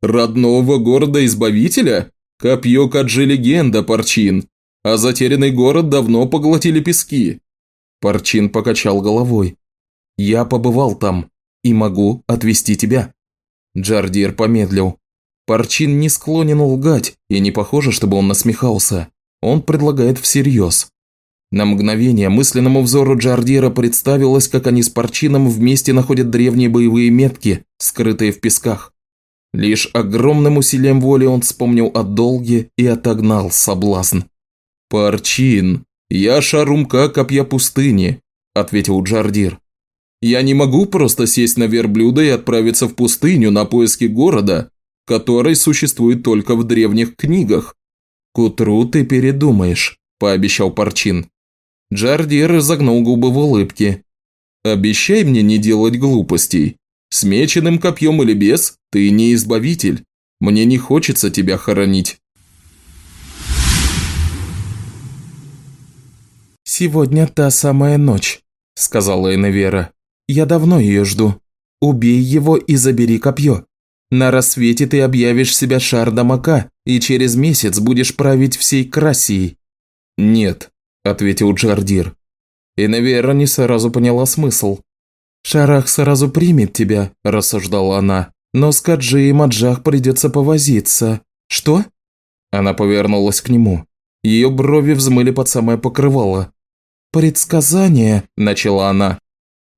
«Родного города-избавителя? Копье Каджи легенда, Парчин. А затерянный город давно поглотили пески». Парчин покачал головой. Я побывал там и могу отвезти тебя». Джардир помедлил. Парчин не склонен лгать, и не похоже, чтобы он насмехался. Он предлагает всерьез. На мгновение мысленному взору Джардира представилось, как они с Парчином вместе находят древние боевые метки, скрытые в песках. Лишь огромным усилием воли он вспомнил о долге и отогнал соблазн. «Парчин, я шарумка копья пустыни», – ответил Джардир. Я не могу просто сесть на верблюда и отправиться в пустыню на поиски города, который существует только в древних книгах. К утру ты передумаешь, пообещал Парчин. Джардир разогнул губы в улыбке. Обещай мне не делать глупостей. С меченым копьем или без, ты не избавитель. Мне не хочется тебя хоронить. «Сегодня та самая ночь», – сказала Эневера. Я давно ее жду. Убей его и забери копье. На рассвете ты объявишь себя Шардамака и через месяц будешь править всей Красией». «Нет», – ответил Джардир. И, наверное, не сразу поняла смысл. «Шарах сразу примет тебя», – рассуждала она. «Но с Каджи и Маджах придется повозиться. Что?» Она повернулась к нему. Ее брови взмыли под самое покрывало. «Предсказание», – начала она.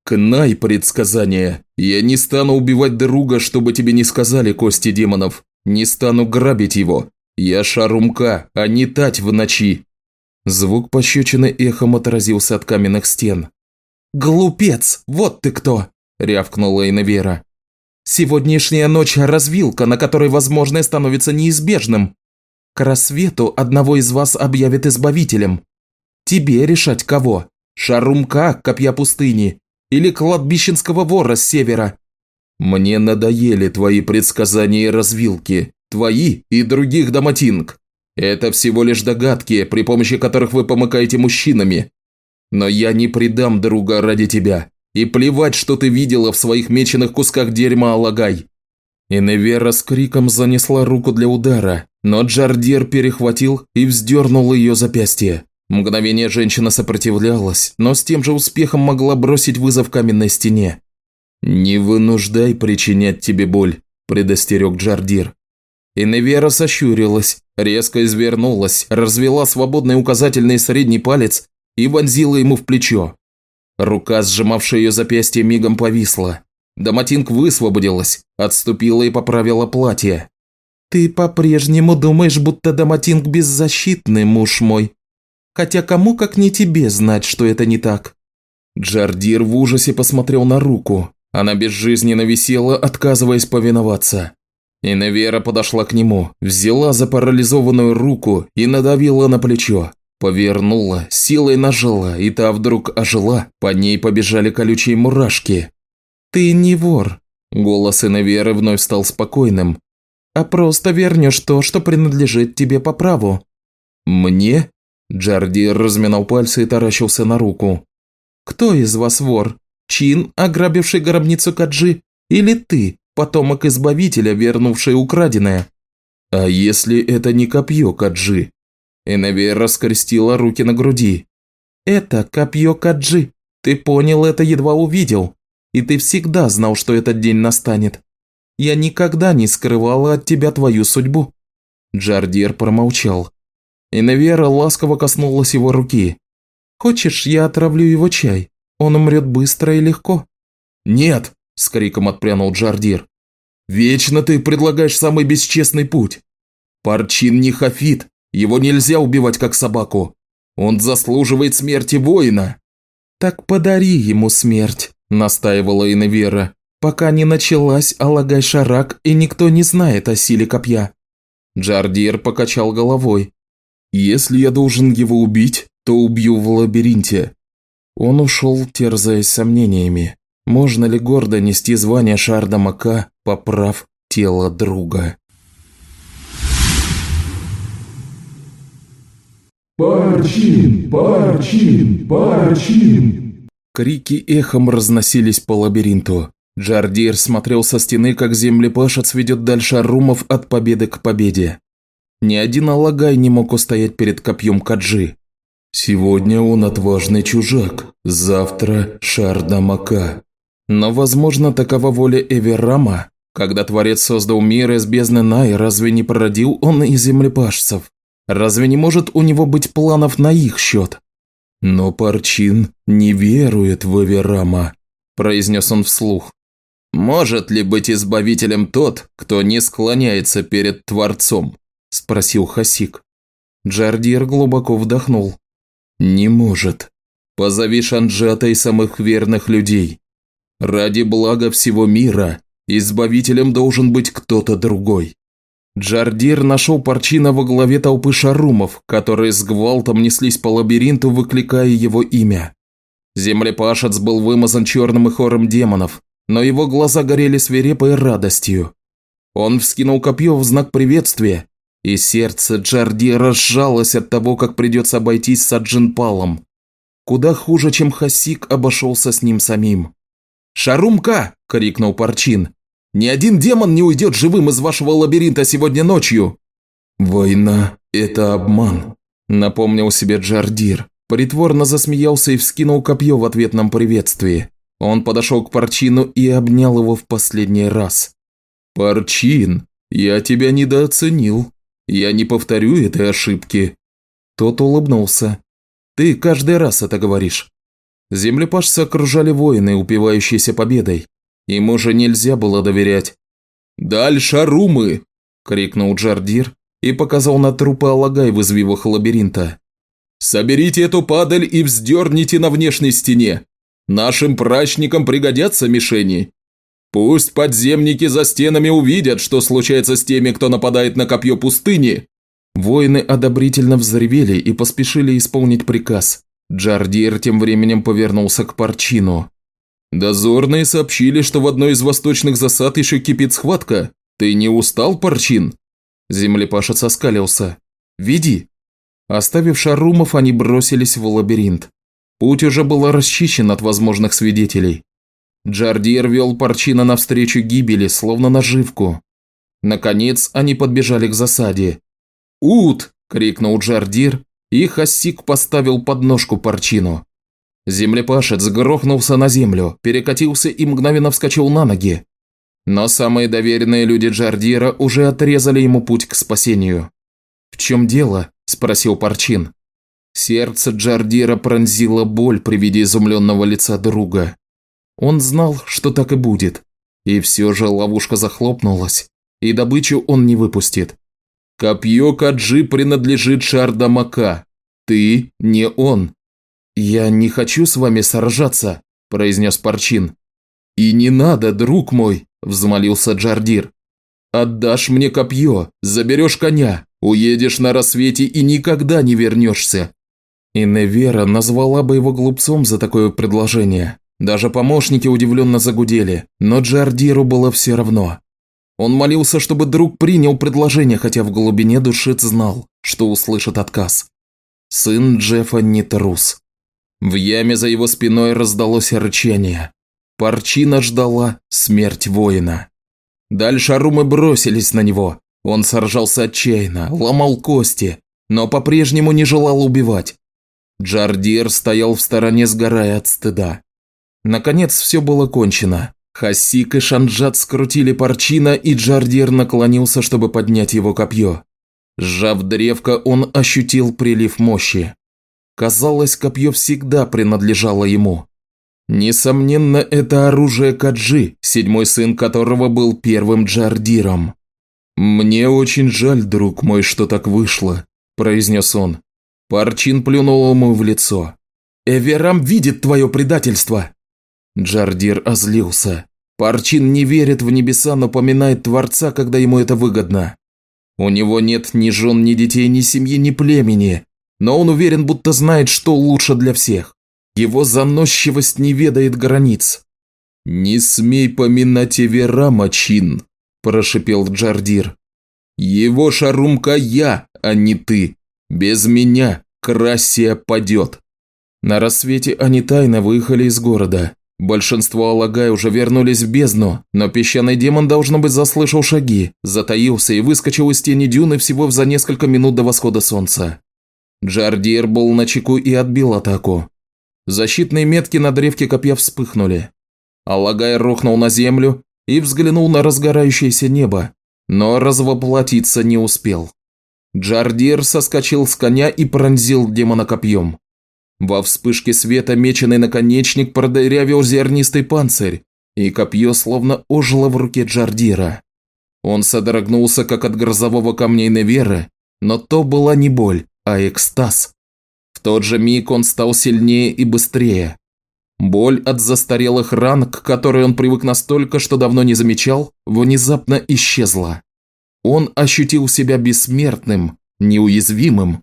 Кнай предсказания. Я не стану убивать друга, чтобы тебе не сказали кости демонов. Не стану грабить его. Я шарумка, а не тать в ночи. Звук пощечины эхом отразился от каменных стен. «Глупец! Вот ты кто!» – рявкнула Иневера. «Сегодняшняя ночь – развилка, на которой возможное становится неизбежным. К рассвету одного из вас объявят избавителем. Тебе решать кого? Шарумка, копья пустыни, или кладбищенского вора с севера?» «Мне надоели твои предсказания и развилки, твои и других доматинг. Это всего лишь догадки, при помощи которых вы помыкаете мужчинами. Но я не предам друга ради тебя. И плевать, что ты видела в своих меченых кусках дерьма, Алагай. Иневера с криком занесла руку для удара, но Джардир перехватил и вздернул ее запястье. Мгновение женщина сопротивлялась, но с тем же успехом могла бросить вызов каменной стене. «Не вынуждай причинять тебе боль», – предостерег Джардир. Иневера сощурилась, резко извернулась, развела свободный указательный средний палец и вонзила ему в плечо. Рука, сжимавшая ее запястье, мигом повисла. Доматинг высвободилась, отступила и поправила платье. «Ты по-прежнему думаешь, будто Доматинг беззащитный, муж мой. Хотя кому как не тебе знать, что это не так?» Джардир в ужасе посмотрел на руку. Она безжизненно висела, отказываясь повиноваться. Иневера подошла к нему, взяла за парализованную руку и надавила на плечо. Повернула, силой нажала, и та вдруг ожила, по ней побежали колючие мурашки. «Ты не вор», – голос Иневеры вновь стал спокойным, «а просто вернешь то, что принадлежит тебе по праву». «Мне?» – Джардир разминал пальцы и таращился на руку. «Кто из вас вор? Чин, ограбивший гробницу Каджи, или ты, потомок Избавителя, вернувший украденное. А если это не копье Каджи? Эневер раскрестила руки на груди. Это копье Каджи. Ты понял это, едва увидел. И ты всегда знал, что этот день настанет. Я никогда не скрывала от тебя твою судьбу. Джардир промолчал. Иневера ласково коснулась его руки. «Хочешь, я отравлю его чай? Он умрет быстро и легко». «Нет!» – с криком отпрянул Джардир. «Вечно ты предлагаешь самый бесчестный путь. Парчин не хафит, его нельзя убивать как собаку. Он заслуживает смерти воина». «Так подари ему смерть», – настаивала Иневера, «пока не началась Алагай-Шарак и никто не знает о силе копья». Джардир покачал головой. «Если я должен его убить, то убью в лабиринте». Он ушел, терзаясь сомнениями. Можно ли гордо нести звание Шарда Мака, поправ тело друга? «Парчин! Парчин! Парчин!» Крики эхом разносились по лабиринту. Джардир смотрел со стены, как землепашец ведет дальше румов от победы к победе. Ни один Алагай не мог устоять перед копьем Каджи. Сегодня он отважный чужак, завтра Шардамака. Но, возможно, такова воля Эверама. Когда Творец создал мир из бездны Най, разве не породил он и землепашцев? Разве не может у него быть планов на их счет? Но Парчин не верует в Эверама, произнес он вслух. «Может ли быть избавителем тот, кто не склоняется перед Творцом?» – спросил Хасик. Джардир глубоко вдохнул. «Не может. Позови Шанджата и самых верных людей. Ради блага всего мира избавителем должен быть кто-то другой. Джардир нашел Парчина во главе толпы шарумов, которые с гвалтом неслись по лабиринту, выкликая его имя. Землепашец был вымазан черным и хором демонов, но его глаза горели свирепой радостью. Он вскинул копье в знак приветствия, и сердце Джардира сжалось от того, как придется обойтись с Аджинпалом. Куда хуже, чем Хасик обошелся с ним самим. «Шарумка!» – крикнул Парчин. «Ни один демон не уйдет живым из вашего лабиринта сегодня ночью!» «Война – это обман», – напомнил себе Джардир. Притворно засмеялся и вскинул копье в ответном приветствии. Он подошел к Парчину и обнял его в последний раз. «Парчин, я тебя недооценил. Я не повторю этой ошибки». Тот улыбнулся. «Ты каждый раз это говоришь. Землепашцы окружали воины, упивающиеся победой. Им уже нельзя было доверять. «Дальше румы!» – крикнул Джардир и показал на трупы Алагай в извивах лабиринта. Соберите эту падаль и вздерните на внешней стене. Нашим прачникам пригодятся мишени. Пусть подземники за стенами увидят, что случается с теми, кто нападает на копье пустыни». Воины одобрительно взревели и поспешили исполнить приказ. Джардир тем временем повернулся к Парчину. «Дозорные сообщили, что в одной из восточных засад еще кипит схватка. Ты не устал, Парчин?» Землепашец оскалился. «Веди». Оставив шарумов, они бросились в лабиринт. Путь уже был расчищен от возможных свидетелей. Джардир вел Парчина навстречу гибели, словно наживку. Наконец они подбежали к засаде. «Ут!» – крикнул Джардир, и Хасик поставил подножку Парчину. Землепашец грохнулся на землю, перекатился и мгновенно вскочил на ноги. Но самые доверенные люди Джардира уже отрезали ему путь к спасению. «В чем дело?» – спросил Парчин. Сердце Джардира пронзило боль при виде изумленного лица друга. Он знал, что так и будет. И все же ловушка захлопнулась, и добычу он не выпустит. Копье Каджи принадлежит Шардамака. Ты не он. «Я не хочу с вами сражаться», – произнес Парчин. «И не надо, друг мой», – взмолился Джардир. «Отдашь мне копье, заберешь коня, уедешь на рассвете и никогда не вернешься». И Невера назвала бы его глупцом за такое предложение. Даже помощники удивленно загудели, но Джардиру было все равно. Он молился, чтобы друг принял предложение, хотя в глубине души знал, что услышит отказ. Сын Джеффа не трус. В яме за его спиной раздалось рычание. Парчина ждала смерть воина. Дальше арумы бросились на него. Он сражался отчаянно, ломал кости, но по-прежнему не желал убивать. Джардир стоял в стороне, сгорая от стыда. Наконец все было кончено. Хасик и Шанджат скрутили Парчина, и Джардир наклонился, чтобы поднять его копье. Сжав древко, он ощутил прилив мощи. Казалось, копье всегда принадлежало ему. Несомненно, это оружие Каджи, седьмой сын которого был первым Джардиром. «Мне очень жаль, друг мой, что так вышло», – произнес он. Парчин плюнул ему в лицо. «Эверам видит твое предательство!» Джардир озлился. Парчин не верит в небеса, но поминает Творца, когда ему это выгодно. У него нет ни жен, ни детей, ни семьи, ни племени, но он уверен, будто знает, что лучше для всех. Его заносчивость не ведает границ. «Не смей поминать Эверама, Чин», – прошипел Джардир. «Его шарумка я, а не ты. Без меня Красия падет». На рассвете они тайно выехали из города. Большинство Алагай уже вернулись в бездну, но песчаный демон, должно быть, заслышал шаги, затаился и выскочил из тени дюны всего за несколько минут до восхода солнца. Джардир был на чеку и отбил атаку. Защитные метки на древке копья вспыхнули. Алагай рухнул на землю и взглянул на разгорающееся небо, но развоплотиться не успел. Джардир соскочил с коня и пронзил демона копьем. Во вспышке света меченый наконечник продырявил зернистый панцирь, и копье словно ожило в руке Джардира. Он содрогнулся, как от грозового камней Неверы, но то была не боль, а экстаз. В тот же миг он стал сильнее и быстрее. Боль от застарелых ран, к которой он привык настолько, что давно не замечал, внезапно исчезла. Он ощутил себя бессмертным, неуязвимым.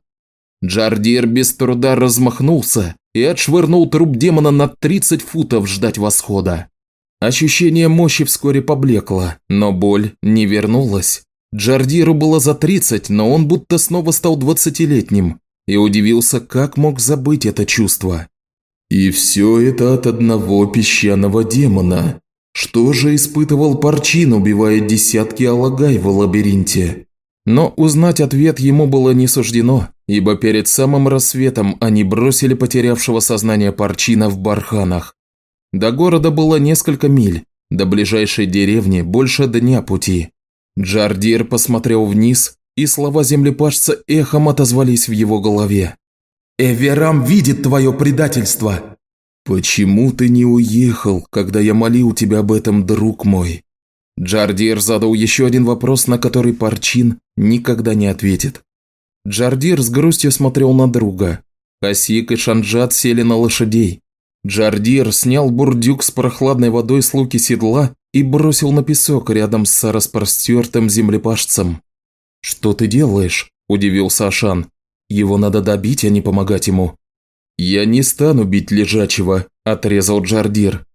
Джардир без труда размахнулся и отшвырнул труп демона на 30 футов ждать восхода. Ощущение мощи вскоре поблекло, но боль не вернулась. Джардиру было за 30, но он будто снова стал двадцатилетним и удивился, как мог забыть это чувство. И все это от одного песчаного демона. Что же испытывал Парчин, убивая десятки алагай в лабиринте? Но узнать ответ ему было не суждено, ибо перед самым рассветом они бросили потерявшего сознание Парчина в барханах. До города было несколько миль, до ближайшей деревни больше дня пути. Джардир посмотрел вниз, и слова землепашца эхом отозвались в его голове. «Эверам видит твое предательство!» «Почему ты не уехал, когда я молил тебя об этом, друг мой?» Джардир задал еще один вопрос, на который Парчин никогда не ответит. Джардир с грустью смотрел на друга. Хасик и Шанджат сели на лошадей. Джардир снял бурдюк с прохладной водой с луки седла и бросил на песок рядом с распростертым землепашцем. «Что ты делаешь?» – удивился Ашан. «Его надо добить, а не помогать ему». «Я не стану бить лежачего», – отрезал Джардир.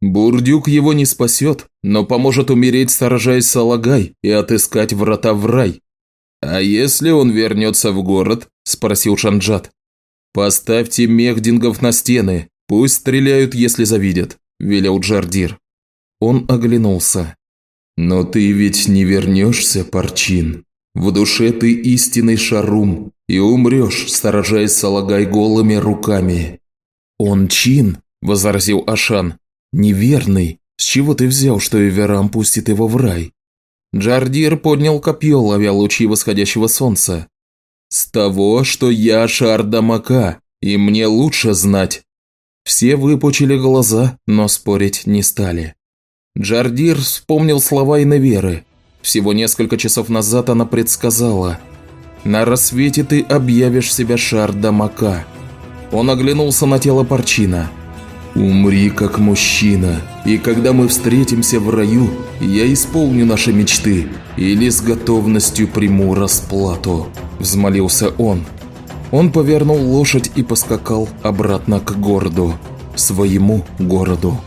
«Бурдюк его не спасет, но поможет умереть, сражаясь с Алагай и отыскать врата в рай». «А если он вернется в город?» – спросил Шанджат. «Поставьте мехдингов на стены, пусть стреляют, если завидят», – велел Джардир. Он оглянулся. «Но ты ведь не вернешься, Парчин. В душе ты истинный шарум, и умрешь, сражаясь с Алагай голыми руками». «Он чин», – возразил Ашан. «Неверный. С чего ты взял, что Эверам пустит его в рай?» Джардир поднял копье, ловя лучи восходящего солнца. «С того, что я Шардамака, и мне лучше знать». Все выпучили глаза, но спорить не стали. Джардир вспомнил слова Иневеры. Всего несколько часов назад она предсказала. «На рассвете ты объявишь себя Шардамака». Он оглянулся на тело Парчина. «Умри как мужчина, и когда мы встретимся в раю, я исполню наши мечты или с готовностью приму расплату», – взмолился он. Он повернул лошадь и поскакал обратно к городу, своему городу.